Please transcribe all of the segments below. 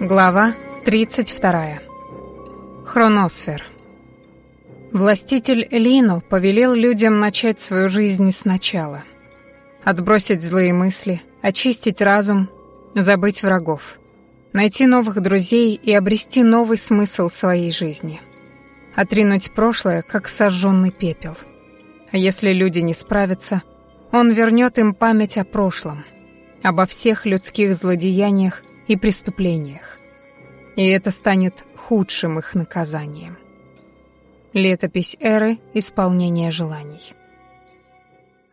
Глава 32. Хроносфер. Властитель Лину повелел людям начать свою жизнь сначала. Отбросить злые мысли, очистить разум, забыть врагов. Найти новых друзей и обрести новый смысл своей жизни. Отринуть прошлое, как сожженный пепел. А если люди не справятся, он вернет им память о прошлом, обо всех людских злодеяниях и преступлениях. И это станет худшим их наказанием. Летопись эры исполнения желаний.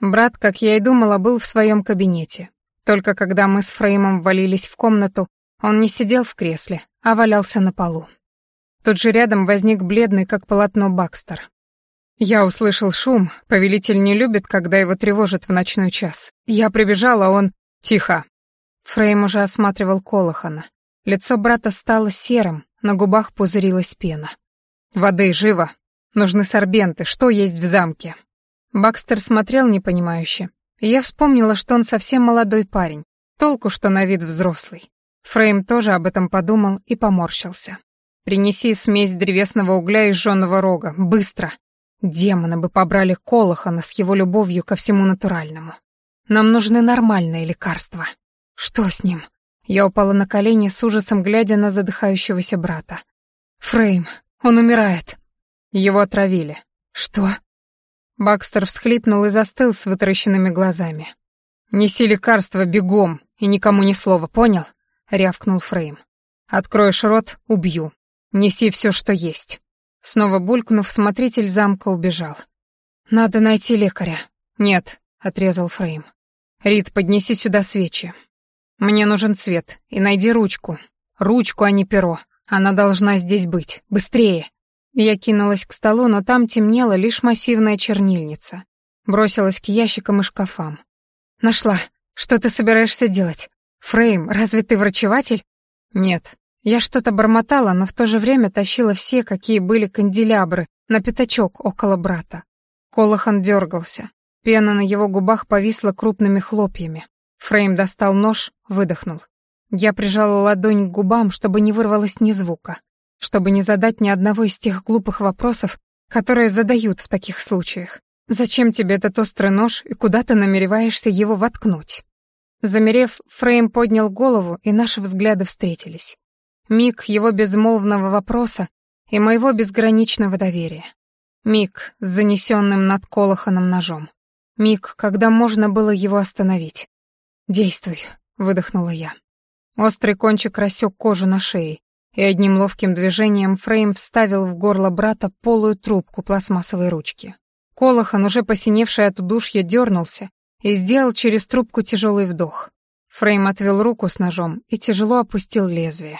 Брат, как я и думала, был в своем кабинете. Только когда мы с Фреймом ввалились в комнату, он не сидел в кресле, а валялся на полу. Тут же рядом возник бледный, как полотно, Бакстер. Я услышал шум, повелитель не любит, когда его тревожат в ночной час. Я прибежала, а он... «Тихо!» Фрейм уже осматривал Колохана. Лицо брата стало серым, на губах пузырилась пена. «Воды, живо! Нужны сорбенты, что есть в замке?» Бакстер смотрел непонимающе. И я вспомнила, что он совсем молодой парень. Толку, что на вид взрослый. Фрейм тоже об этом подумал и поморщился. «Принеси смесь древесного угля и жженого рога. Быстро!» Демоны бы побрали Колохана с его любовью ко всему натуральному. Нам нужны нормальные лекарства. Что с ним? Я упала на колени с ужасом, глядя на задыхающегося брата. Фрейм, он умирает. Его отравили. Что? Бакстер всхлипнул и застыл с вытаращенными глазами. «Неси лекарство бегом и никому ни слова, понял?» — рявкнул Фрейм. «Откроешь рот — убью. Неси все, что есть». Снова булькнув, смотритель замка убежал. «Надо найти лекаря». «Нет», — отрезал Фрейм. Рид, поднеси сюда свечи. «Мне нужен цвет. И найди ручку. Ручку, а не перо. Она должна здесь быть. Быстрее!» Я кинулась к столу, но там темнела лишь массивная чернильница. Бросилась к ящикам и шкафам. «Нашла. Что ты собираешься делать? Фрейм, разве ты врачеватель?» «Нет». Я что-то бормотала, но в то же время тащила все, какие были канделябры, на пятачок около брата. Колохан дергался. Пена на его губах повисла крупными хлопьями. Фрейм достал нож, выдохнул. Я прижала ладонь к губам, чтобы не вырвалось ни звука, чтобы не задать ни одного из тех глупых вопросов, которые задают в таких случаях. «Зачем тебе этот острый нож и куда ты намереваешься его воткнуть?» Замерев, Фрейм поднял голову, и наши взгляды встретились. Миг его безмолвного вопроса и моего безграничного доверия. Миг с занесенным над колоханом ножом. Миг, когда можно было его остановить. «Действуй», — выдохнула я. Острый кончик рассек кожу на шее, и одним ловким движением Фрейм вставил в горло брата полую трубку пластмассовой ручки. Колохан, уже посиневший от удушья, дернулся и сделал через трубку тяжелый вдох. Фрейм отвел руку с ножом и тяжело опустил лезвие.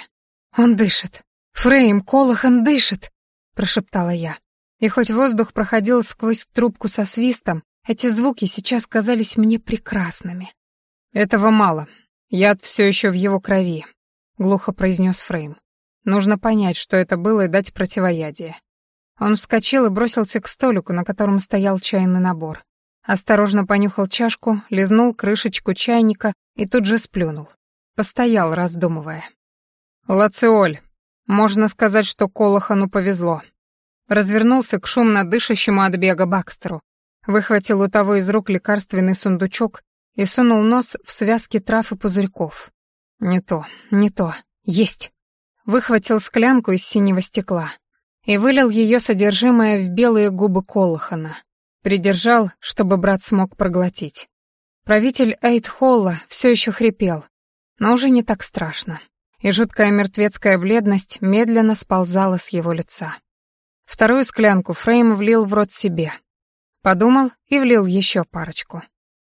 «Он дышит! Фрейм, Колохан дышит!» — прошептала я. И хоть воздух проходил сквозь трубку со свистом, эти звуки сейчас казались мне прекрасными. «Этого мало. Яд все еще в его крови», — глухо произнес Фрейм. «Нужно понять, что это было, и дать противоядие». Он вскочил и бросился к столику, на котором стоял чайный набор. Осторожно понюхал чашку, лизнул крышечку чайника и тут же сплюнул. Постоял, раздумывая. «Лациоль. Можно сказать, что Колохану повезло». Развернулся к шумно дышащему от бега Бакстеру, выхватил у того из рук лекарственный сундучок и сунул нос в связки трав и пузырьков. Не то, не то. Есть. Выхватил склянку из синего стекла и вылил ее содержимое в белые губы Колохана. Придержал, чтобы брат смог проглотить. Правитель Эйтхолла все еще хрипел, но уже не так страшно. И жуткая мертвецкая бледность медленно сползала с его лица. Вторую склянку Фрейм влил в рот себе. Подумал и влил еще парочку.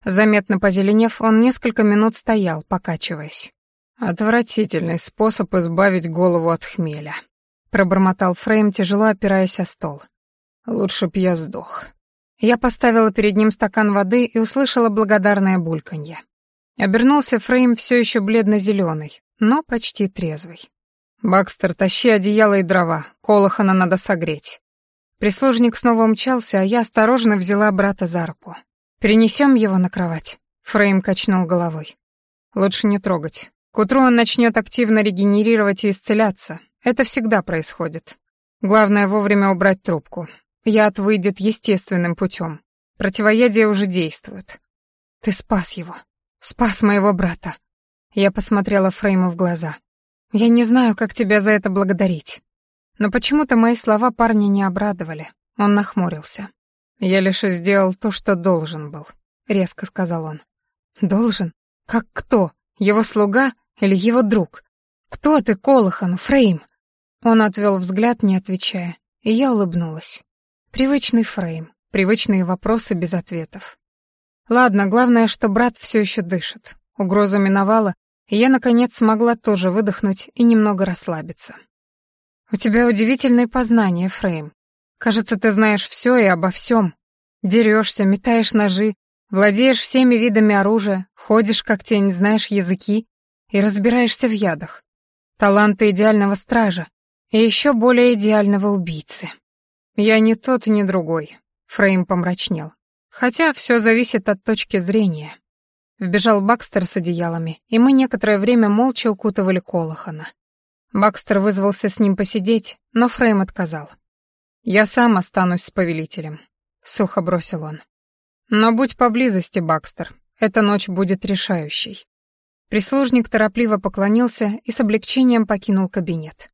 Заметно позеленев, он несколько минут стоял, покачиваясь. «Отвратительный способ избавить голову от хмеля», — пробормотал Фрейм, тяжело опираясь о стол. «Лучше б я сдох». Я поставила перед ним стакан воды и услышала благодарное бульканье. Обернулся Фрейм все еще бледно-зеленый, но почти трезвый. «Бакстер, тащи одеяло и дрова, Колохана надо согреть». Прислужник снова умчался, а я осторожно взяла брата за руку. «Перенесем его на кровать», — Фрейм качнул головой. «Лучше не трогать. К утру он начнет активно регенерировать и исцеляться. Это всегда происходит. Главное вовремя убрать трубку. Яд выйдет естественным путем. Противоядие уже действует. Ты спас его. Спас моего брата. Я посмотрела Фрейму в глаза. Я не знаю, как тебя за это благодарить. Но почему-то мои слова парня не обрадовали. Он нахмурился. «Я лишь сделал то, что должен был», — резко сказал он. «Должен? Как кто? Его слуга или его друг? Кто ты, Колохан, Фрейм?» Он отвел взгляд, не отвечая, и я улыбнулась. Привычный Фрейм, привычные вопросы без ответов. Ладно, главное, что брат все еще дышит. Угроза миновала, и я, наконец, смогла тоже выдохнуть и немного расслабиться. «У тебя удивительные познания, Фрейм», Кажется, ты знаешь все и обо всем. Дерешься, метаешь ножи, владеешь всеми видами оружия, ходишь как тень, знаешь языки и разбираешься в ядах. Таланты идеального стража и еще более идеального убийцы. Я не тот и не другой, Фрейм помрачнел. Хотя все зависит от точки зрения. Вбежал Бакстер с одеялами, и мы некоторое время молча укутывали Колохана. Бакстер вызвался с ним посидеть, но Фрейм отказал. Я сам останусь с повелителем», — сухо бросил он. «Но будь поблизости, Бакстер, эта ночь будет решающей». Прислужник торопливо поклонился и с облегчением покинул кабинет.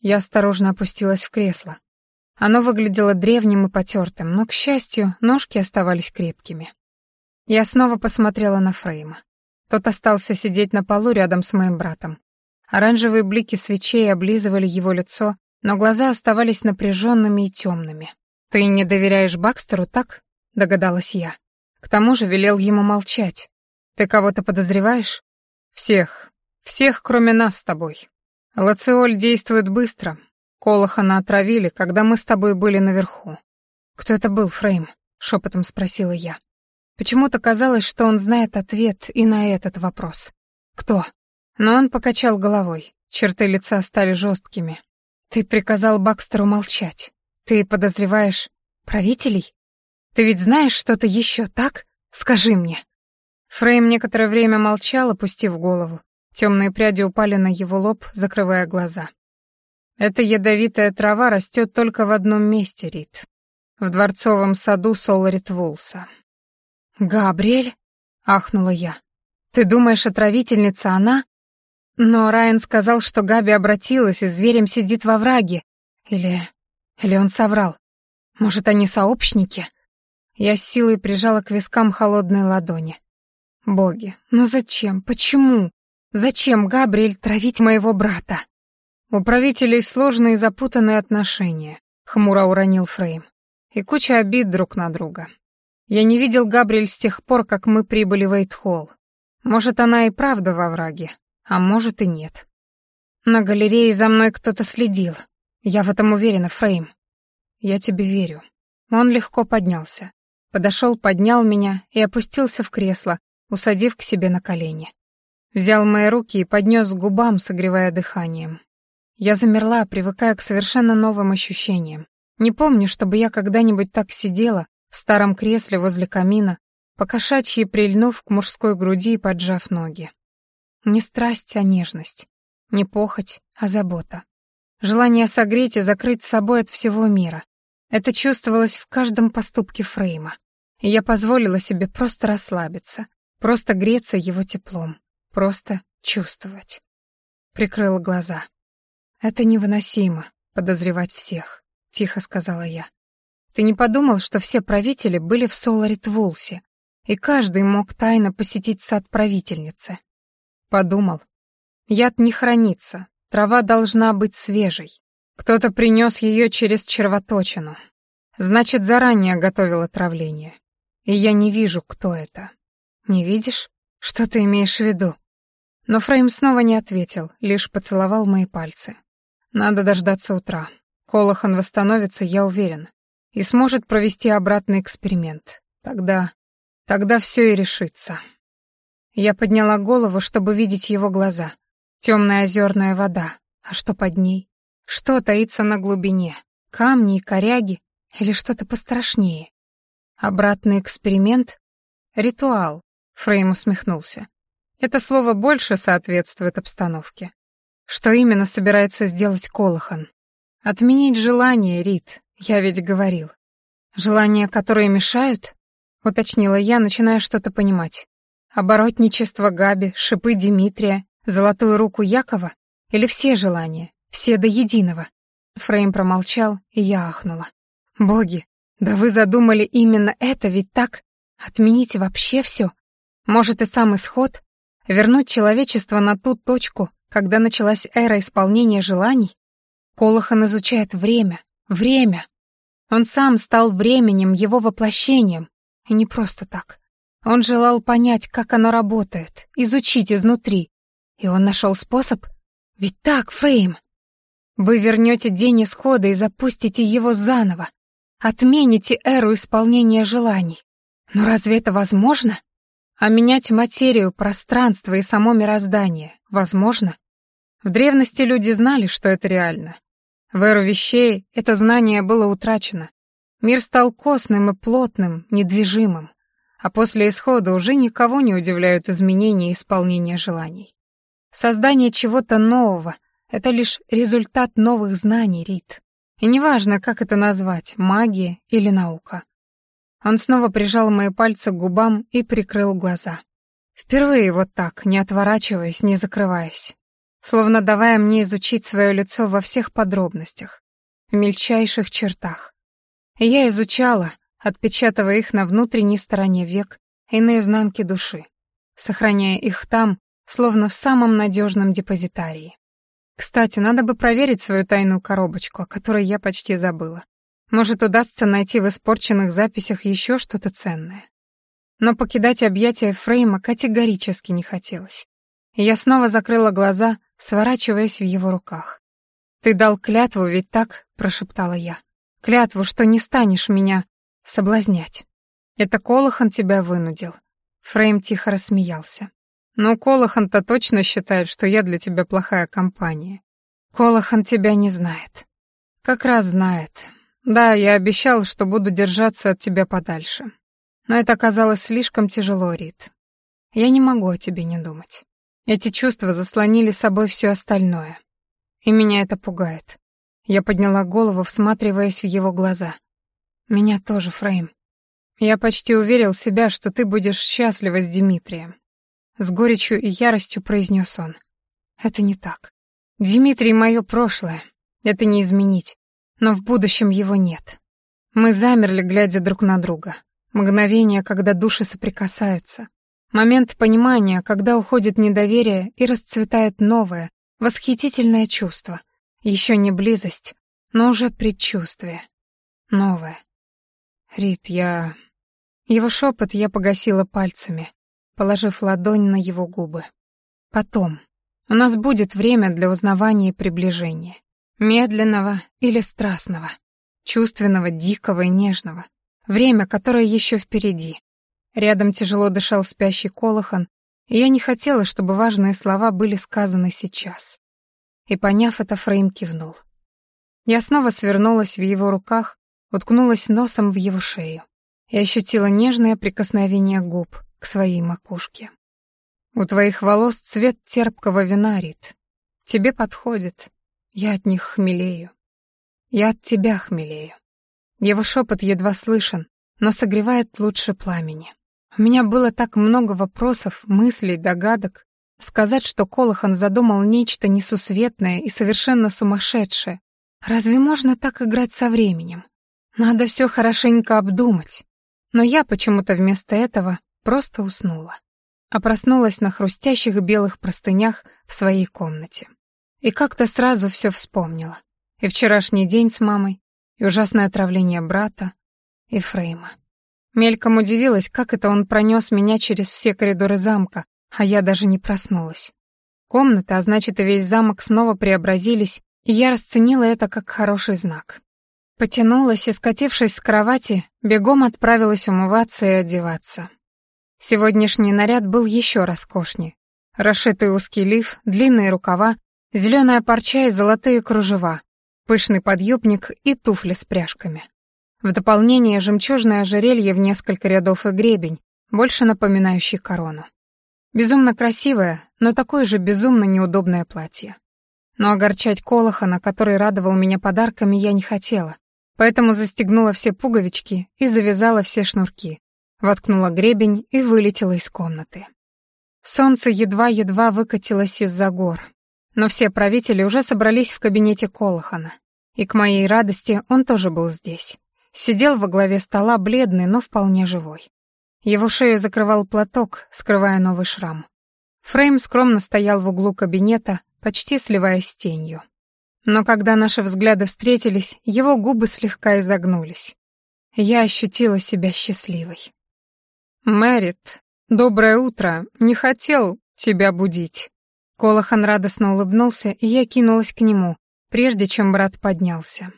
Я осторожно опустилась в кресло. Оно выглядело древним и потертым, но, к счастью, ножки оставались крепкими. Я снова посмотрела на Фрейма. Тот остался сидеть на полу рядом с моим братом. Оранжевые блики свечей облизывали его лицо но глаза оставались напряженными и темными. «Ты не доверяешь Бакстеру, так?» — догадалась я. К тому же велел ему молчать. «Ты кого-то подозреваешь?» «Всех. Всех, кроме нас с тобой. Лациоль действует быстро. Колохана отравили, когда мы с тобой были наверху». «Кто это был, Фрейм?» — шепотом спросила я. Почему-то казалось, что он знает ответ и на этот вопрос. «Кто?» Но он покачал головой. Черты лица стали жесткими. Ты приказал Бакстеру молчать. Ты подозреваешь правителей? Ты ведь знаешь что-то еще, так? Скажи мне. Фрейм некоторое время молчал, опустив голову. Темные пряди упали на его лоб, закрывая глаза. Эта ядовитая трава растет только в одном месте, Рит. В дворцовом саду Соларит Вулса. «Габриэль?» — ахнула я. «Ты думаешь, отравительница она?» Но Райан сказал, что Габи обратилась, и зверем сидит во враге. Или... или он соврал. Может, они сообщники? Я с силой прижала к вискам холодные ладони. Боги, но зачем? Почему? Зачем Габриэль травить моего брата? У правителей сложные и запутанные отношения, хмуро уронил Фрейм. И куча обид друг на друга. Я не видел Габриэль с тех пор, как мы прибыли в Эйтхолл. Может, она и правда во враге, а может и нет. На галерее за мной кто-то следил. Я в этом уверена, Фрейм. Я тебе верю. Он легко поднялся. Подошел, поднял меня и опустился в кресло, усадив к себе на колени. Взял мои руки и поднес к губам, согревая дыханием. Я замерла, привыкая к совершенно новым ощущениям. Не помню, чтобы я когда-нибудь так сидела в старом кресле возле камина, покошачьи прильнув к мужской груди и поджав ноги. Не страсть, а нежность. Не похоть, а забота. Желание согреть и закрыть собой от всего мира. Это чувствовалось в каждом поступке Фрейма. И я позволила себе просто расслабиться, просто греться его теплом, просто чувствовать. Прикрыла глаза. «Это невыносимо, подозревать всех», — тихо сказала я. «Ты не подумал, что все правители были в Соларит Вулсе, и каждый мог тайно посетить сад правительницы?» Подумал. Яд не хранится, трава должна быть свежей. Кто-то принес ее через червоточину. Значит, заранее готовил отравление. И я не вижу, кто это. Не видишь? Что ты имеешь в виду? Но Фрейм снова не ответил, лишь поцеловал мои пальцы. Надо дождаться утра. Колохан восстановится, я уверен, и сможет провести обратный эксперимент. Тогда... тогда все и решится. Я подняла голову, чтобы видеть его глаза. Темная озерная вода. А что под ней? Что таится на глубине? Камни и коряги? Или что-то пострашнее? Обратный эксперимент? Ритуал. Фрейм усмехнулся. Это слово больше соответствует обстановке. Что именно собирается сделать Колохан? Отменить желание, Рит, я ведь говорил. Желания, которые мешают? Уточнила я, начиная что-то понимать. Оборотничество Габи, шипы Дмитрия, золотую руку Якова? Или все желания, все до единого? Фрейм промолчал, и я ахнула. «Боги, да вы задумали именно это, ведь так? Отмените вообще все? Может, и сам исход? Вернуть человечество на ту точку, когда началась эра исполнения желаний? Колохан изучает время, время. Он сам стал временем, его воплощением. И не просто так. Он желал понять, как оно работает, изучить изнутри. И он нашел способ? Ведь так, Фрейм! Вы вернете день исхода и запустите его заново. Отмените эру исполнения желаний. Но разве это возможно? А менять материю, пространство и само мироздание возможно? В древности люди знали, что это реально. В эру вещей это знание было утрачено. Мир стал костным и плотным, недвижимым а после исхода уже никого не удивляют изменения исполнения желаний. Создание чего-то нового — это лишь результат новых знаний, Рит. И неважно, как это назвать — магия или наука. Он снова прижал мои пальцы к губам и прикрыл глаза. Впервые вот так, не отворачиваясь, не закрываясь. Словно давая мне изучить свое лицо во всех подробностях, в мельчайших чертах. И я изучала, отпечатывая их на внутренней стороне век и на изнанке души, сохраняя их там, словно в самом надежном депозитарии. Кстати, надо бы проверить свою тайную коробочку, о которой я почти забыла. Может, удастся найти в испорченных записях еще что-то ценное. Но покидать объятия Фрейма категорически не хотелось. Я снова закрыла глаза, сворачиваясь в его руках. «Ты дал клятву, ведь так?» — прошептала я. «Клятву, что не станешь меня Соблазнять. Это Колохан тебя вынудил. Фрейм тихо рассмеялся. Но Колохан-то точно считает, что я для тебя плохая компания. Колохан тебя не знает. Как раз знает. Да, я обещал, что буду держаться от тебя подальше. Но это оказалось слишком тяжело, Рит. Я не могу о тебе не думать. Эти чувства заслонили собой все остальное. И меня это пугает. Я подняла голову, всматриваясь в его глаза. «Меня тоже, Фрейм. Я почти уверил себя, что ты будешь счастлива с Дмитрием». С горечью и яростью произнес он. «Это не так. Дмитрий — мое прошлое. Это не изменить. Но в будущем его нет. Мы замерли, глядя друг на друга. Мгновение, когда души соприкасаются. Момент понимания, когда уходит недоверие и расцветает новое, восхитительное чувство. Еще не близость, но уже предчувствие. Новое. «Рит, я...» Его шепот я погасила пальцами, положив ладонь на его губы. «Потом. У нас будет время для узнавания и приближения. Медленного или страстного. Чувственного, дикого и нежного. Время, которое еще впереди. Рядом тяжело дышал спящий колохан, и я не хотела, чтобы важные слова были сказаны сейчас. И, поняв это, Фрейм кивнул. Я снова свернулась в его руках, уткнулась носом в его шею и ощутила нежное прикосновение губ к своей макушке. «У твоих волос цвет терпкого вина, Рит. Тебе подходит. Я от них хмелею. Я от тебя хмелею». Его шепот едва слышен, но согревает лучше пламени. У меня было так много вопросов, мыслей, догадок. Сказать, что Колохан задумал нечто несусветное и совершенно сумасшедшее. Разве можно так играть со временем? Надо все хорошенько обдумать. Но я почему-то вместо этого просто уснула. А проснулась на хрустящих белых простынях в своей комнате. И как-то сразу все вспомнила. И вчерашний день с мамой, и ужасное отравление брата, и Фрейма. Мельком удивилась, как это он пронес меня через все коридоры замка, а я даже не проснулась. Комната, а значит и весь замок снова преобразились, и я расценила это как хороший знак. Потянулась и, скатившись с кровати, бегом отправилась умываться и одеваться. Сегодняшний наряд был еще роскошнее. Расшитый узкий лиф, длинные рукава, зеленая парча и золотые кружева, пышный подъюбник и туфли с пряжками. В дополнение жемчужное ожерелье в несколько рядов и гребень, больше напоминающий корону. Безумно красивое, но такое же безумно неудобное платье. Но огорчать Колохана, который радовал меня подарками, я не хотела, поэтому застегнула все пуговички и завязала все шнурки. Воткнула гребень и вылетела из комнаты. Солнце едва-едва выкатилось из-за гор, но все правители уже собрались в кабинете Колохана, и к моей радости он тоже был здесь. Сидел во главе стола бледный, но вполне живой. Его шею закрывал платок, скрывая новый шрам. Фрейм скромно стоял в углу кабинета, почти сливаясь с тенью. Но когда наши взгляды встретились, его губы слегка изогнулись. Я ощутила себя счастливой. «Мэрит, доброе утро. Не хотел тебя будить». Колохан радостно улыбнулся, и я кинулась к нему, прежде чем брат поднялся.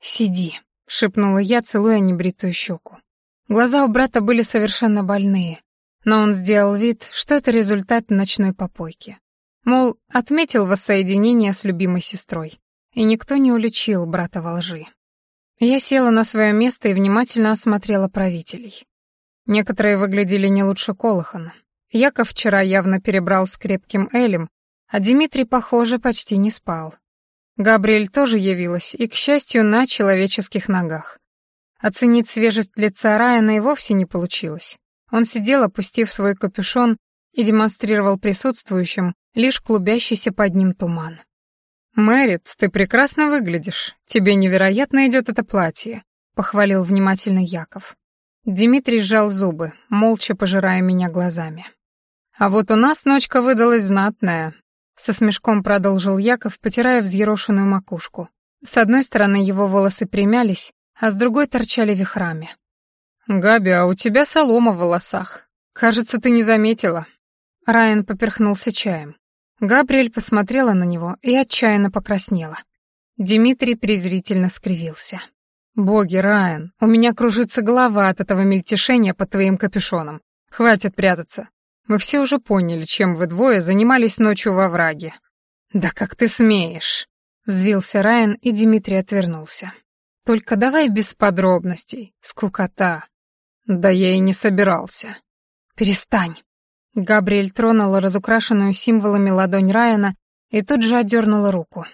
«Сиди», — шепнула я, целуя небритую щеку. Глаза у брата были совершенно больные, но он сделал вид, что это результат ночной попойки. Мол, отметил воссоединение с любимой сестрой. И никто не уличил брата во лжи. Я села на свое место и внимательно осмотрела правителей. Некоторые выглядели не лучше Колохана. Яков вчера явно перебрал с крепким Элем, а Дмитрий, похоже, почти не спал. Габриэль тоже явилась, и, к счастью, на человеческих ногах. Оценить свежесть лица Райана и вовсе не получилось. Он сидел, опустив свой капюшон, и демонстрировал присутствующим лишь клубящийся под ним туман. «Мэрит, ты прекрасно выглядишь. Тебе невероятно идет это платье», — похвалил внимательно Яков. Дмитрий сжал зубы, молча пожирая меня глазами. «А вот у нас ночка выдалась знатная», — со смешком продолжил Яков, потирая взъерошенную макушку. С одной стороны его волосы примялись, а с другой торчали вихрами. «Габи, а у тебя солома в волосах. Кажется, ты не заметила. Райан поперхнулся чаем. Габриэль посмотрела на него и отчаянно покраснела. Дмитрий презрительно скривился. «Боги, Райан, у меня кружится голова от этого мельтешения под твоим капюшоном. Хватит прятаться. Мы все уже поняли, чем вы двое занимались ночью во враге». «Да как ты смеешь!» — взвился Райан, и Дмитрий отвернулся. «Только давай без подробностей, скукота». «Да я и не собирался». «Перестань!» Габриэль тронула разукрашенную символами ладонь Райана и тут же отдернула руку.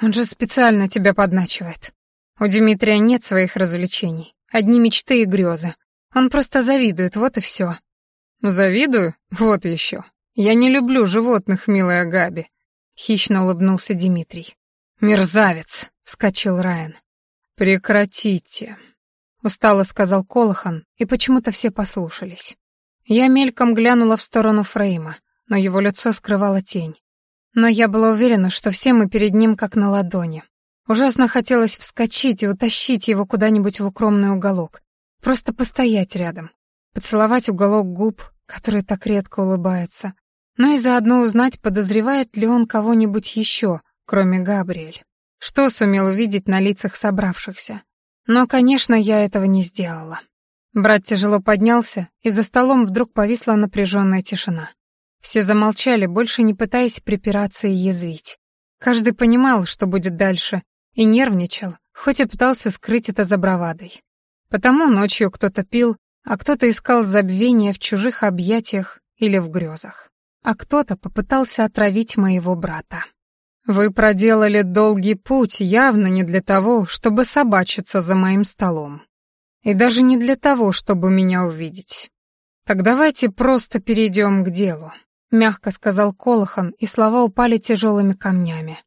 «Он же специально тебя подначивает. У Дмитрия нет своих развлечений, одни мечты и грезы. Он просто завидует, вот и все. «Завидую? Вот еще. Я не люблю животных, милая Габи», — хищно улыбнулся Дмитрий. «Мерзавец!» — вскочил Райан. «Прекратите!» — устало сказал Колохан, и почему-то все послушались. Я мельком глянула в сторону Фрейма, но его лицо скрывала тень. Но я была уверена, что все мы перед ним как на ладони. Ужасно хотелось вскочить и утащить его куда-нибудь в укромный уголок. Просто постоять рядом. Поцеловать уголок губ, которые так редко улыбаются. Но и заодно узнать, подозревает ли он кого-нибудь еще, кроме Габриэль. Что сумел увидеть на лицах собравшихся. Но, конечно, я этого не сделала. Брат тяжело поднялся, и за столом вдруг повисла напряженная тишина. Все замолчали, больше не пытаясь припираться и язвить. Каждый понимал, что будет дальше, и нервничал, хоть и пытался скрыть это за бравадой. Потому ночью кто-то пил, а кто-то искал забвения в чужих объятиях или в грезах. А кто-то попытался отравить моего брата. «Вы проделали долгий путь явно не для того, чтобы собачиться за моим столом», и даже не для того, чтобы меня увидеть. Так давайте просто перейдем к делу, мягко сказал Колохан, и слова упали тяжелыми камнями.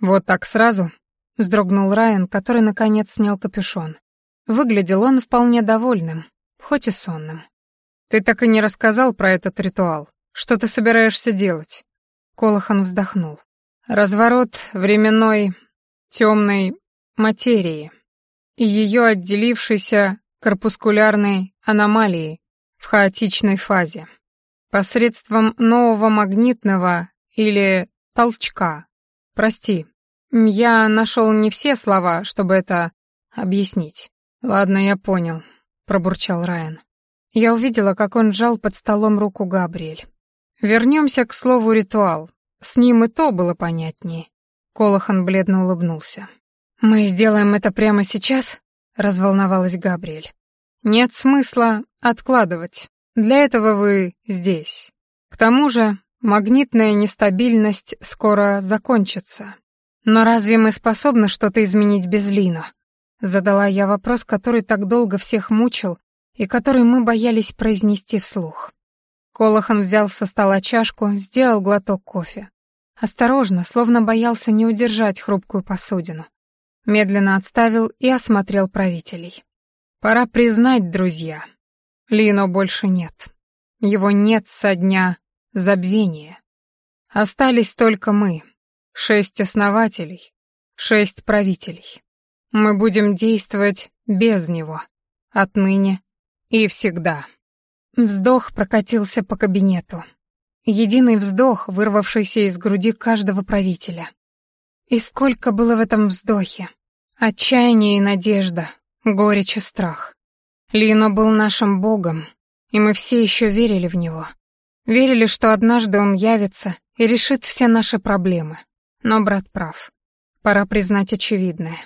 Вот так сразу? вздрогнул Райан, который наконец снял капюшон. Выглядел он вполне довольным, хоть и сонным. Ты так и не рассказал про этот ритуал. Что ты собираешься делать? Колохан вздохнул. Разворот временной темной материи и ее отделившейся корпускулярной аномалии в хаотичной фазе посредством нового магнитного или толчка. Прости, я нашел не все слова, чтобы это объяснить. Ладно, я понял, пробурчал Райан. Я увидела, как он сжал под столом руку Габриэль. Вернемся к слову ритуал. С ним и то было понятнее. Колохан бледно улыбнулся. «Мы сделаем это прямо сейчас?» — разволновалась Габриэль. «Нет смысла откладывать. Для этого вы здесь. К тому же магнитная нестабильность скоро закончится. Но разве мы способны что-то изменить без Лина?» Задала я вопрос, который так долго всех мучил и который мы боялись произнести вслух. Колохан взял со стола чашку, сделал глоток кофе. Осторожно, словно боялся не удержать хрупкую посудину медленно отставил и осмотрел правителей. Пора признать, друзья, Лино больше нет. Его нет со дня забвения. Остались только мы, шесть основателей, шесть правителей. Мы будем действовать без него, отныне и всегда. Вздох прокатился по кабинету. Единый вздох, вырвавшийся из груди каждого правителя. И сколько было в этом вздохе. Отчаяние и надежда, горечь и страх. Лино был нашим богом, и мы все еще верили в него. Верили, что однажды он явится и решит все наши проблемы. Но брат прав. Пора признать очевидное.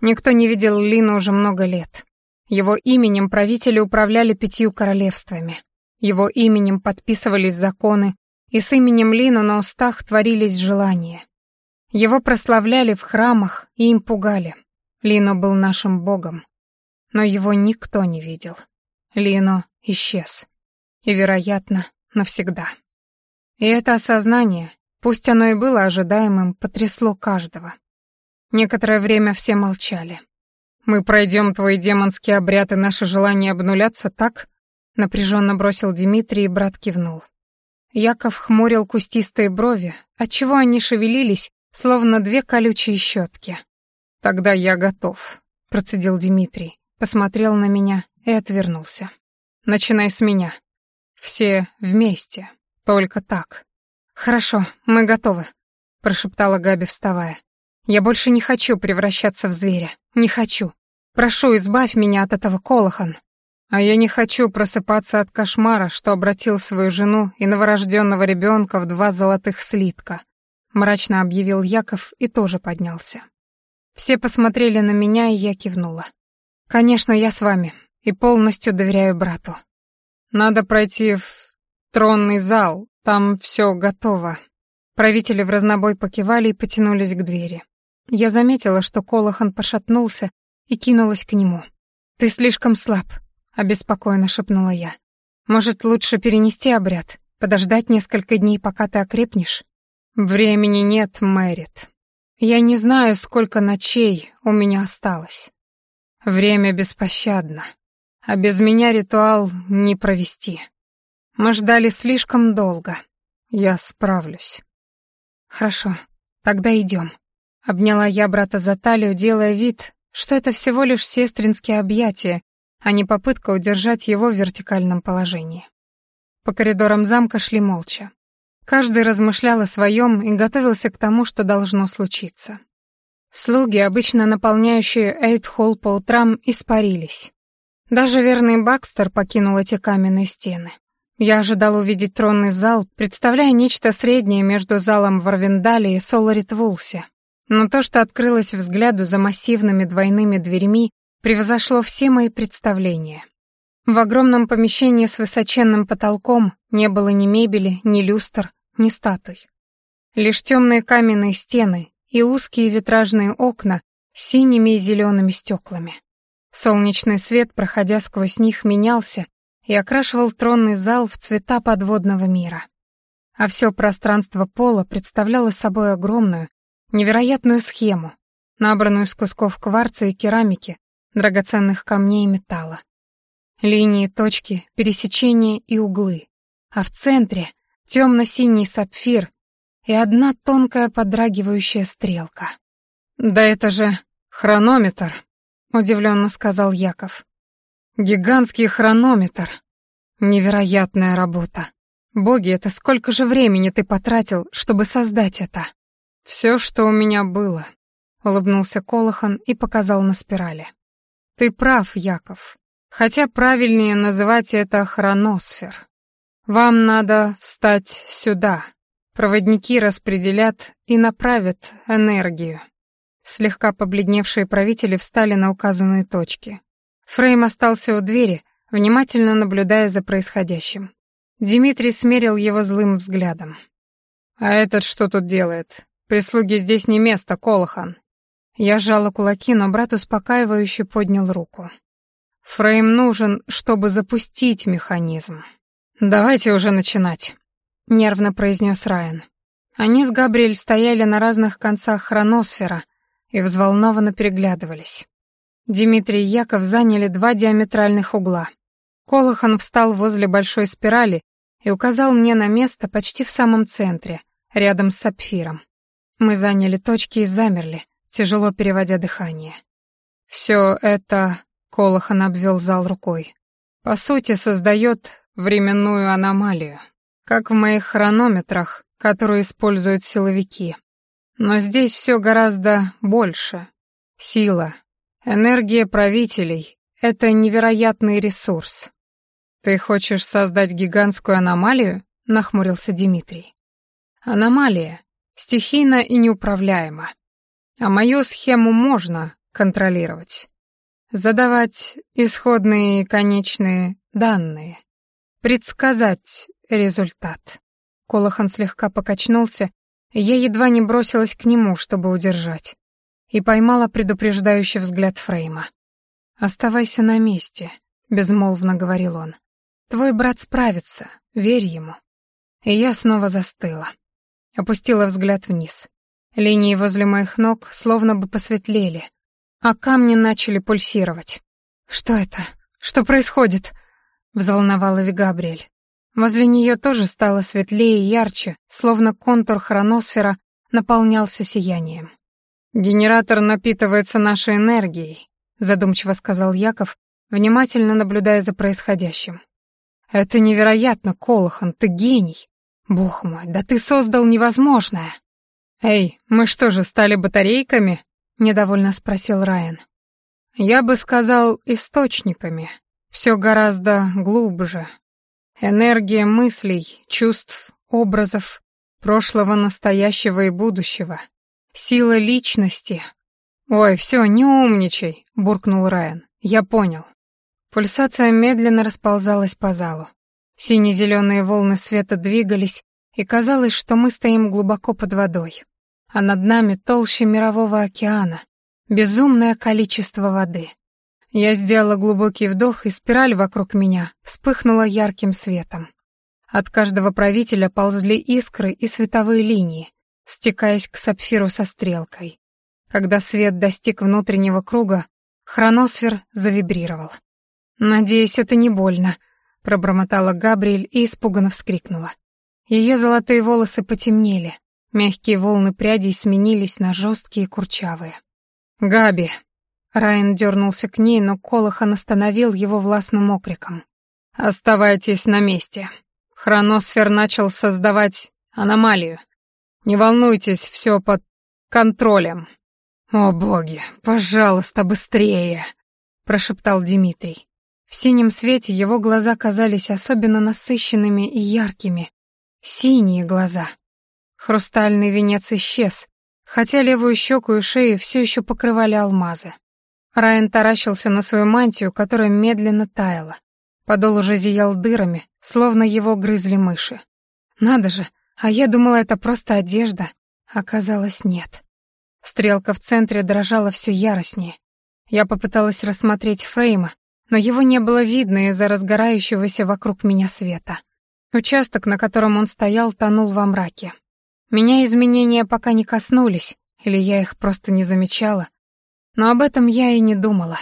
Никто не видел Лина уже много лет. Его именем правители управляли пятью королевствами. Его именем подписывались законы, и с именем Лина на устах творились желания. Его прославляли в храмах и им пугали. Лино был нашим богом. Но его никто не видел. Лино исчез. И, вероятно, навсегда. И это осознание, пусть оно и было ожидаемым, потрясло каждого. Некоторое время все молчали. «Мы пройдем твои демонские обряды, наше желание обнуляться, так?» Напряженно бросил Дмитрий, и брат кивнул. Яков хмурил кустистые брови, отчего они шевелились словно две колючие щетки. «Тогда я готов», — процедил Дмитрий, посмотрел на меня и отвернулся. «Начинай с меня. Все вместе. Только так». «Хорошо, мы готовы», — прошептала Габи, вставая. «Я больше не хочу превращаться в зверя. Не хочу. Прошу, избавь меня от этого, Колохан». «А я не хочу просыпаться от кошмара, что обратил свою жену и новорожденного ребенка в два золотых слитка», мрачно объявил Яков и тоже поднялся. Все посмотрели на меня, и я кивнула. «Конечно, я с вами и полностью доверяю брату. Надо пройти в тронный зал, там все готово». Правители в разнобой покивали и потянулись к двери. Я заметила, что Колохан пошатнулся и кинулась к нему. «Ты слишком слаб», — обеспокоенно шепнула я. «Может, лучше перенести обряд, подождать несколько дней, пока ты окрепнешь?» «Времени нет, Мэрит. Я не знаю, сколько ночей у меня осталось. Время беспощадно, а без меня ритуал не провести. Мы ждали слишком долго. Я справлюсь». «Хорошо, тогда идем». Обняла я брата за талию, делая вид, что это всего лишь сестринские объятия, а не попытка удержать его в вертикальном положении. По коридорам замка шли молча. Каждый размышлял о своем и готовился к тому, что должно случиться. Слуги, обычно наполняющие Эйт-холл по утрам, испарились. Даже верный Бакстер покинул эти каменные стены. Я ожидал увидеть тронный зал, представляя нечто среднее между залом в Арвендале и Соларит Вулсе. Но то, что открылось взгляду за массивными двойными дверьми, превзошло все мои представления. В огромном помещении с высоченным потолком не было ни мебели, ни люстр, ни статуй. Лишь темные каменные стены и узкие витражные окна с синими и зелеными стеклами. Солнечный свет, проходя сквозь них, менялся и окрашивал тронный зал в цвета подводного мира. А все пространство пола представляло собой огромную, невероятную схему, набранную из кусков кварца и керамики, драгоценных камней и металла. Линии, точки, пересечения и углы. А в центре — темно-синий сапфир и одна тонкая подрагивающая стрелка. «Да это же хронометр», — удивленно сказал Яков. «Гигантский хронометр. Невероятная работа. Боги, это сколько же времени ты потратил, чтобы создать это?» «Все, что у меня было», — улыбнулся Колохан и показал на спирали. «Ты прав, Яков. Хотя правильнее называть это хроносфер. Вам надо встать сюда. Проводники распределят и направят энергию. Слегка побледневшие правители встали на указанные точки. Фрейм остался у двери, внимательно наблюдая за происходящим. Дмитрий смерил его злым взглядом. «А этот что тут делает? Прислуги здесь не место, Колхан. Я сжала кулаки, но брат успокаивающе поднял руку. Фрейм нужен, чтобы запустить механизм. «Давайте уже начинать», — нервно произнес Райан. Они с Габриэль стояли на разных концах хроносфера и взволнованно переглядывались. Дмитрий и Яков заняли два диаметральных угла. Колыхан встал возле большой спирали и указал мне на место почти в самом центре, рядом с сапфиром. Мы заняли точки и замерли, тяжело переводя дыхание. «Все это Колохан обвел зал рукой. По сути, создает временную аномалию, как в моих хронометрах, которые используют силовики. Но здесь все гораздо больше. Сила, энергия правителей — это невероятный ресурс. «Ты хочешь создать гигантскую аномалию?» — нахмурился Дмитрий. «Аномалия. стихийна и неуправляема, А мою схему можно контролировать задавать исходные и конечные данные, предсказать результат. Колохан слегка покачнулся, я едва не бросилась к нему, чтобы удержать, и поймала предупреждающий взгляд Фрейма. «Оставайся на месте», — безмолвно говорил он. «Твой брат справится, верь ему». И я снова застыла. Опустила взгляд вниз. Линии возле моих ног словно бы посветлели, а камни начали пульсировать. «Что это? Что происходит?» — взволновалась Габриэль. Возле нее тоже стало светлее и ярче, словно контур хроносфера наполнялся сиянием. «Генератор напитывается нашей энергией», — задумчиво сказал Яков, внимательно наблюдая за происходящим. «Это невероятно, Колохан, ты гений! Бог мой, да ты создал невозможное!» «Эй, мы что же, стали батарейками?» — недовольно спросил Райан. «Я бы сказал, источниками. Все гораздо глубже. Энергия мыслей, чувств, образов, прошлого, настоящего и будущего. Сила личности. «Ой, все, не умничай», — буркнул Райан. «Я понял». Пульсация медленно расползалась по залу. Сине-зеленые волны света двигались, и казалось, что мы стоим глубоко под водой а над нами толще мирового океана, безумное количество воды. Я сделала глубокий вдох, и спираль вокруг меня вспыхнула ярким светом. От каждого правителя ползли искры и световые линии, стекаясь к сапфиру со стрелкой. Когда свет достиг внутреннего круга, хроносфер завибрировал. «Надеюсь, это не больно», — пробормотала Габриэль и испуганно вскрикнула. Ее золотые волосы потемнели, Мягкие волны прядей сменились на жесткие курчавые. «Габи!» Райан дернулся к ней, но Колохан остановил его властным окриком. «Оставайтесь на месте. Хроносфер начал создавать аномалию. Не волнуйтесь, все под контролем». «О боги, пожалуйста, быстрее!» — прошептал Дмитрий. В синем свете его глаза казались особенно насыщенными и яркими. Синие глаза. Хрустальный венец исчез, хотя левую щеку и шею все еще покрывали алмазы. Райан таращился на свою мантию, которая медленно таяла. Подол уже зиял дырами, словно его грызли мыши. Надо же, а я думала, это просто одежда. Оказалось, нет. Стрелка в центре дрожала все яростнее. Я попыталась рассмотреть Фрейма, но его не было видно из-за разгорающегося вокруг меня света. Участок, на котором он стоял, тонул во мраке. Меня изменения пока не коснулись, или я их просто не замечала. Но об этом я и не думала.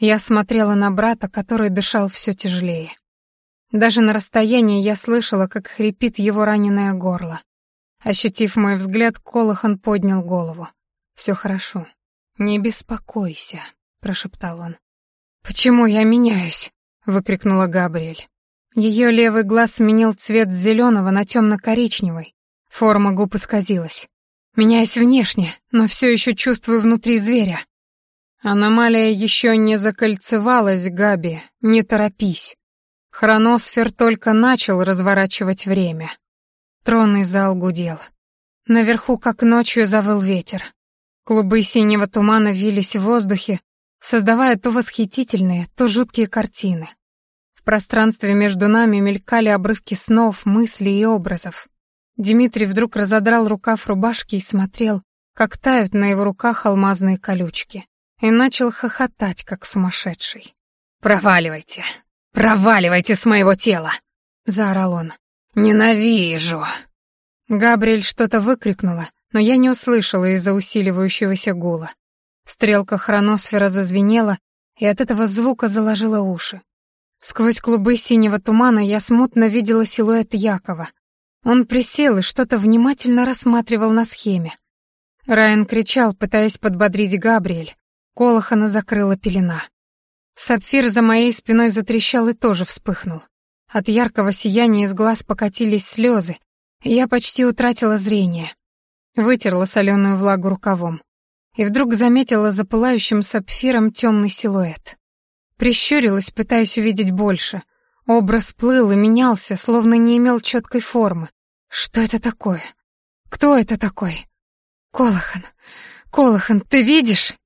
Я смотрела на брата, который дышал все тяжелее. Даже на расстоянии я слышала, как хрипит его раненое горло. Ощутив мой взгляд, Колохан поднял голову. «Все хорошо. Не беспокойся», — прошептал он. «Почему я меняюсь?» — выкрикнула Габриэль. Ее левый глаз сменил цвет с зеленого на темно-коричневый, Форма губ исказилась. Меняюсь внешне, но все еще чувствую внутри зверя. Аномалия еще не закольцевалась, Габи, не торопись. Хроносфер только начал разворачивать время. Тронный зал гудел. Наверху, как ночью, завыл ветер. Клубы синего тумана вились в воздухе, создавая то восхитительные, то жуткие картины. В пространстве между нами мелькали обрывки снов, мыслей и образов. Дмитрий вдруг разодрал рукав рубашки и смотрел, как тают на его руках алмазные колючки, и начал хохотать, как сумасшедший. «Проваливайте! Проваливайте с моего тела!» — заорал он. «Ненавижу!» Габриэль что-то выкрикнула, но я не услышала из-за усиливающегося гула. Стрелка хроносфера зазвенела, и от этого звука заложила уши. Сквозь клубы синего тумана я смутно видела силуэт Якова, он присел и что-то внимательно рассматривал на схеме. Райан кричал, пытаясь подбодрить Габриэль. Колохана закрыла пелена. Сапфир за моей спиной затрещал и тоже вспыхнул. От яркого сияния из глаз покатились слезы. Я почти утратила зрение. Вытерла соленую влагу рукавом. И вдруг заметила за пылающим сапфиром темный силуэт. Прищурилась, пытаясь увидеть больше, Образ плыл и менялся, словно не имел четкой формы. Что это такое? Кто это такой? Колохан, Колохан, ты видишь?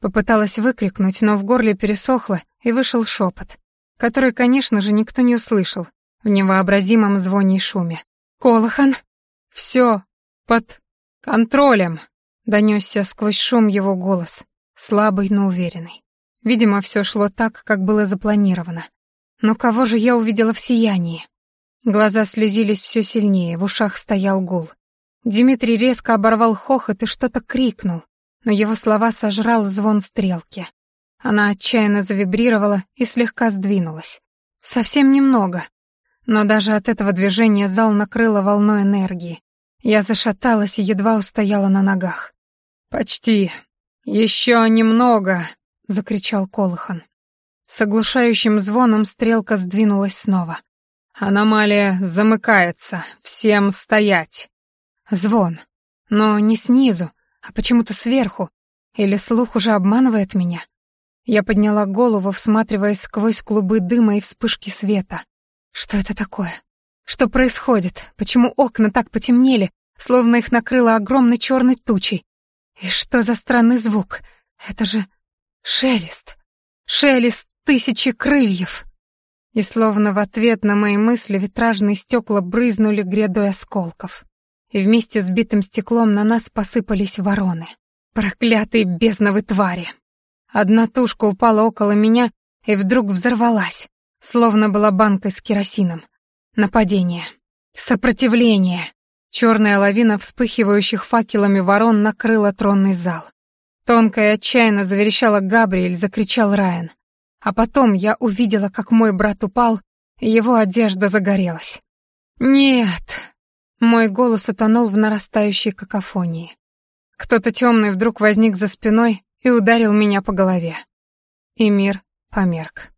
Попыталась выкрикнуть, но в горле пересохло, и вышел шепот, который, конечно же, никто не услышал в невообразимом звоне и шуме. Колохан, все под контролем, донесся сквозь шум его голос, слабый, но уверенный. Видимо, все шло так, как было запланировано. Но кого же я увидела в сиянии? Глаза слезились все сильнее, в ушах стоял гул. Дмитрий резко оборвал хохот и что-то крикнул, но его слова сожрал звон стрелки. Она отчаянно завибрировала и слегка сдвинулась. Совсем немного. Но даже от этого движения зал накрыло волной энергии. Я зашаталась и едва устояла на ногах. «Почти. Еще немного!» — закричал Колыхан. С оглушающим звоном стрелка сдвинулась снова. «Аномалия замыкается. Всем стоять!» Звон. Но не снизу, а почему-то сверху. Или слух уже обманывает меня? Я подняла голову, всматриваясь сквозь клубы дыма и вспышки света. Что это такое? Что происходит? Почему окна так потемнели, словно их накрыло огромной черной тучей? И что за странный звук? Это же шелест. Шелест тысячи крыльев!» И словно в ответ на мои мысли витражные стекла брызнули грядой осколков. И вместе с битым стеклом на нас посыпались вороны. Проклятые бездновы твари! Одна тушка упала около меня и вдруг взорвалась, словно была банкой с керосином. Нападение. Сопротивление. Черная лавина вспыхивающих факелами ворон накрыла тронный зал. Тонко и отчаянно заверещала Габриэль, закричал Райан. А потом я увидела, как мой брат упал, и его одежда загорелась. «Нет!» Мой голос утонул в нарастающей какофонии. Кто-то темный вдруг возник за спиной и ударил меня по голове. И мир померк.